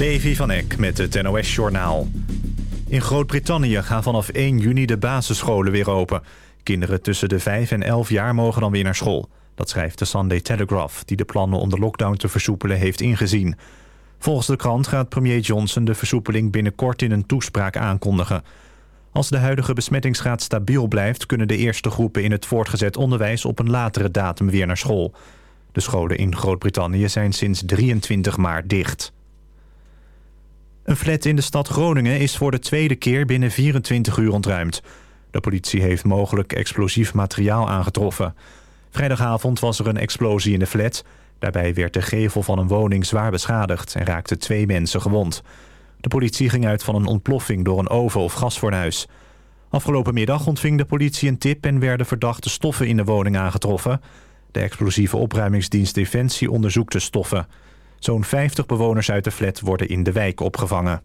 Levi van Eck met het NOS-journaal. In Groot-Brittannië gaan vanaf 1 juni de basisscholen weer open. Kinderen tussen de 5 en 11 jaar mogen dan weer naar school. Dat schrijft de Sunday Telegraph, die de plannen om de lockdown te versoepelen heeft ingezien. Volgens de krant gaat premier Johnson de versoepeling binnenkort in een toespraak aankondigen. Als de huidige besmettingsgraad stabiel blijft... kunnen de eerste groepen in het voortgezet onderwijs op een latere datum weer naar school. De scholen in Groot-Brittannië zijn sinds 23 maart dicht. Een flat in de stad Groningen is voor de tweede keer binnen 24 uur ontruimd. De politie heeft mogelijk explosief materiaal aangetroffen. Vrijdagavond was er een explosie in de flat. Daarbij werd de gevel van een woning zwaar beschadigd en raakten twee mensen gewond. De politie ging uit van een ontploffing door een oven of gasfornuis. Afgelopen middag ontving de politie een tip en werden verdachte stoffen in de woning aangetroffen. De explosieve opruimingsdienst Defensie onderzoekt de stoffen. Zo'n 50 bewoners uit de flat worden in de wijk opgevangen.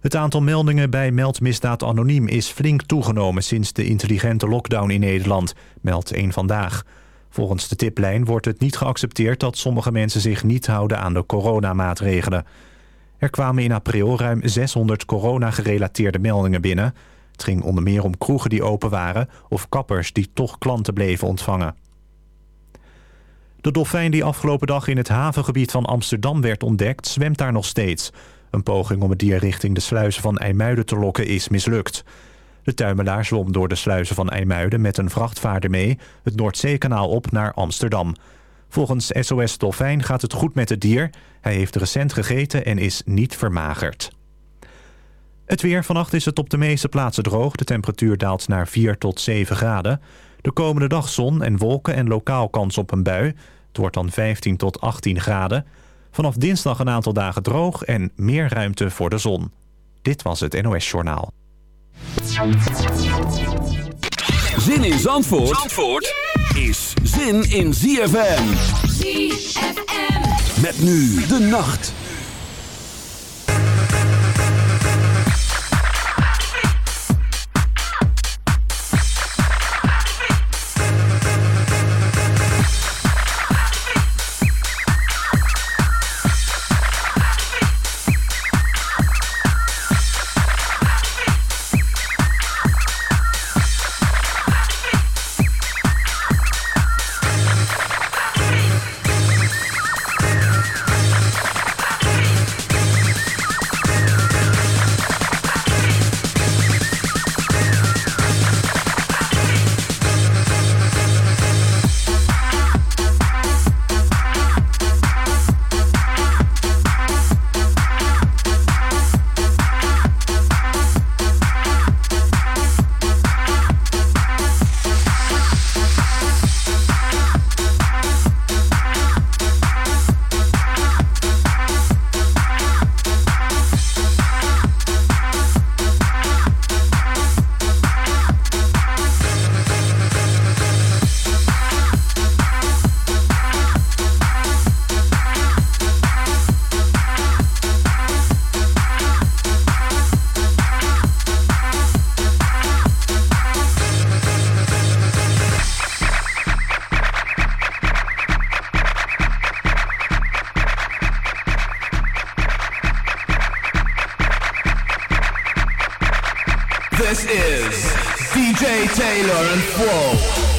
Het aantal meldingen bij Meldmisdaad Anoniem is flink toegenomen... sinds de intelligente lockdown in Nederland, meldt één Vandaag. Volgens de tiplijn wordt het niet geaccepteerd... dat sommige mensen zich niet houden aan de coronamaatregelen. Er kwamen in april ruim 600 corona-gerelateerde meldingen binnen. Het ging onder meer om kroegen die open waren... of kappers die toch klanten bleven ontvangen. De dolfijn die afgelopen dag in het havengebied van Amsterdam werd ontdekt... zwemt daar nog steeds. Een poging om het dier richting de sluizen van IJmuiden te lokken is mislukt. De tuimelaar zwom door de sluizen van IJmuiden met een vrachtvaarder mee... het Noordzeekanaal op naar Amsterdam. Volgens SOS Dolfijn gaat het goed met het dier. Hij heeft recent gegeten en is niet vermagerd. Het weer. Vannacht is het op de meeste plaatsen droog. De temperatuur daalt naar 4 tot 7 graden. De komende dag zon en wolken en lokaal kans op een bui. Het wordt dan 15 tot 18 graden. Vanaf dinsdag een aantal dagen droog en meer ruimte voor de zon. Dit was het NOS Journaal. Zin in Zandvoort, Zandvoort is zin in ZFM. ZFM. Met nu de nacht. This is DJ Taylor and Flo.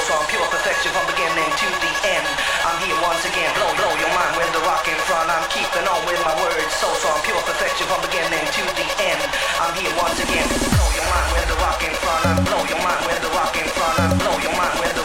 soul song, pure perfection from beginning to the end. I'm here once again, blow, blow your mind with the rock in front. I'm keeping on with my words, soul song, pure perfection from beginning to the end. I'm here once again, blow your mind with the rock in front. I'm blow your mind with the rock in front. I'm blow your mind with the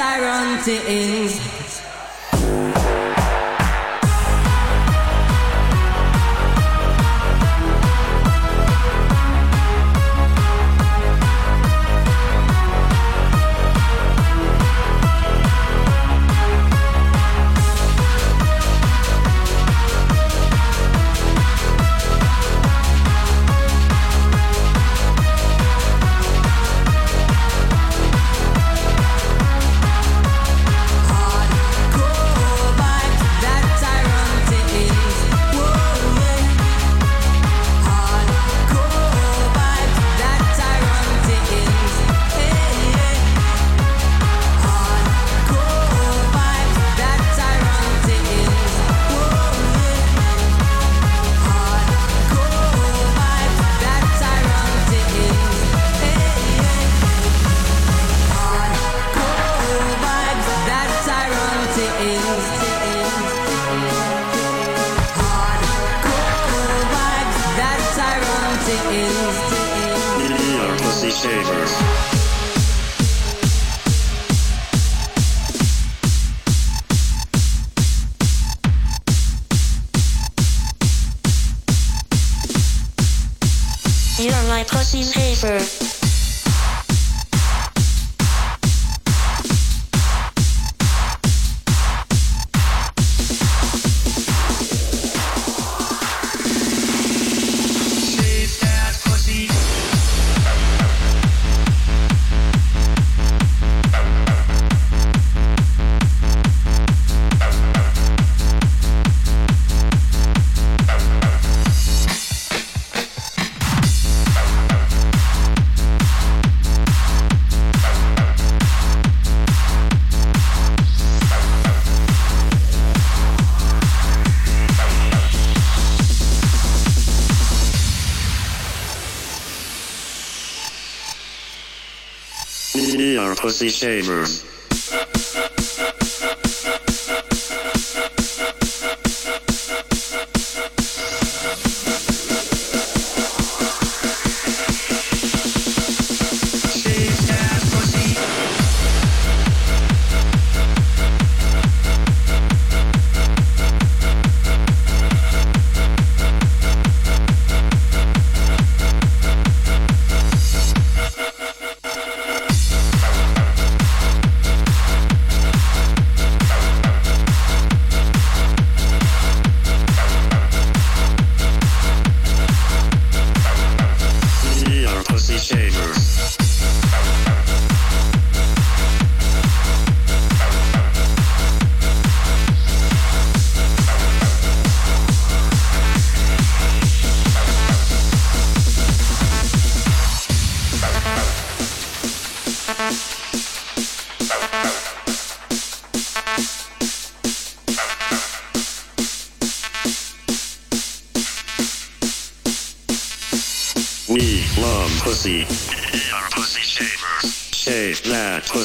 tyrant is. Kelsey Shavers.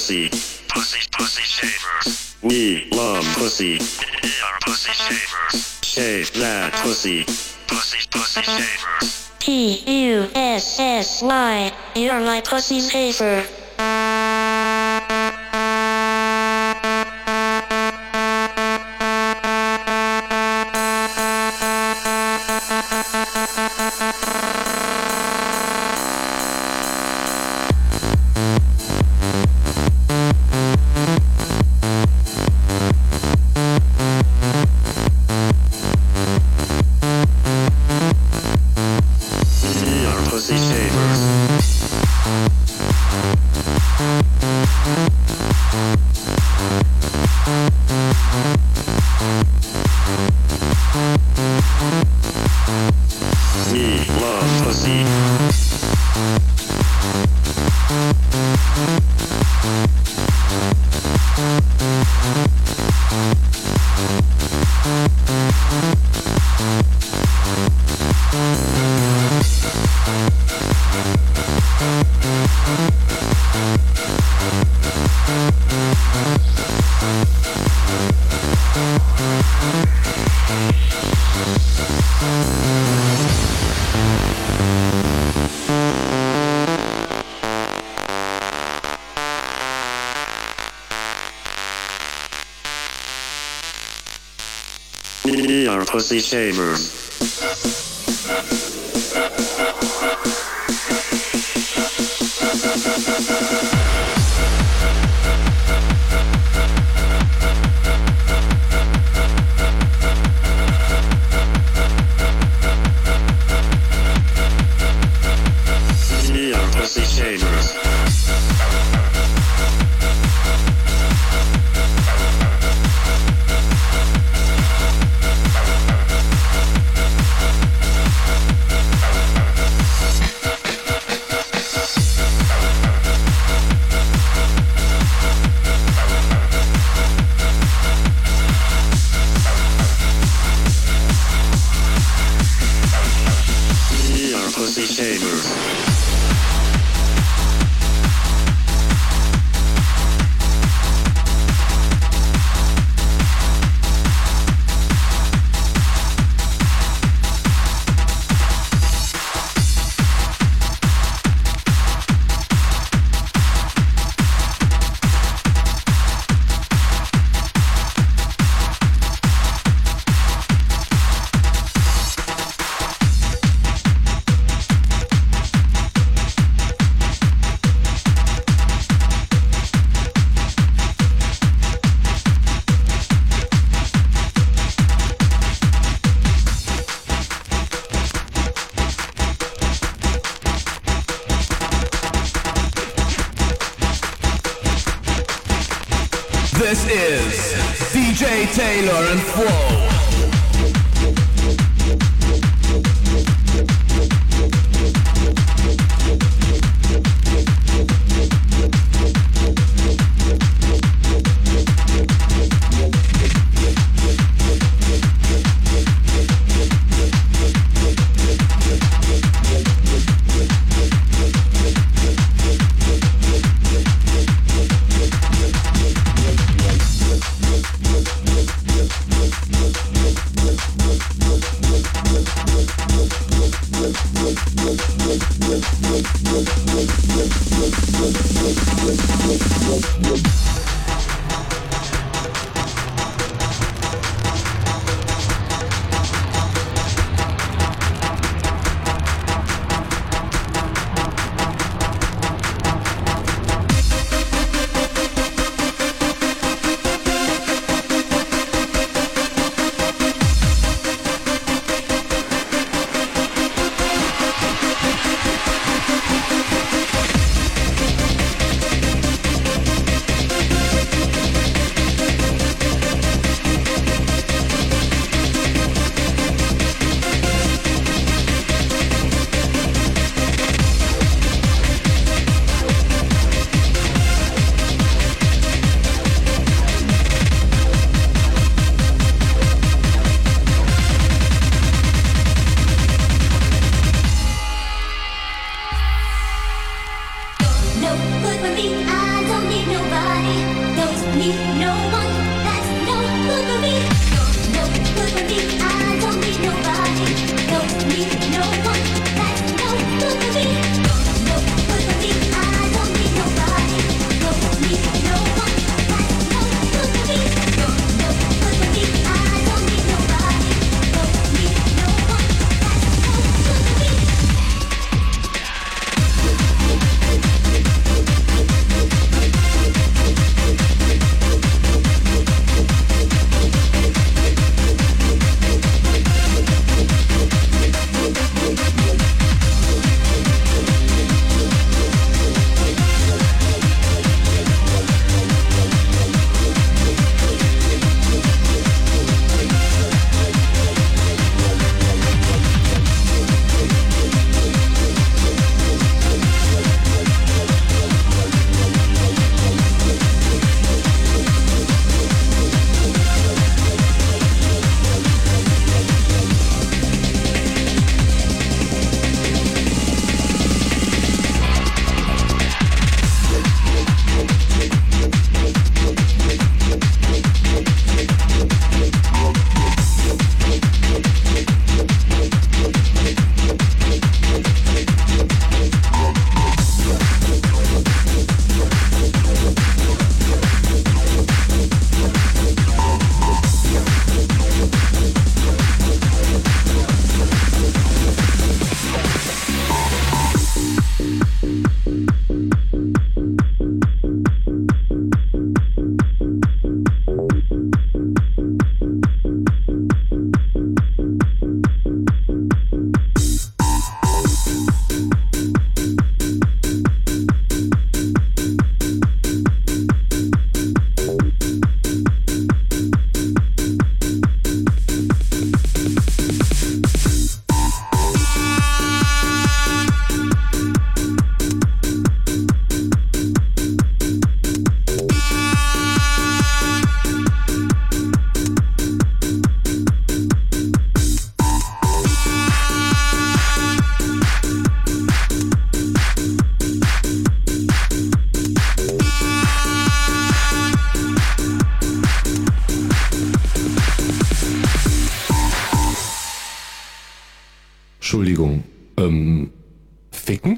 Pussy. Pussy, pussy shavers. We love pussy. Your pussy shavers. Shave that pussy. Pussy, pussy shavers. P U S S Y. You're my pussy shaver. of the Entschuldigung, ähm, ficken?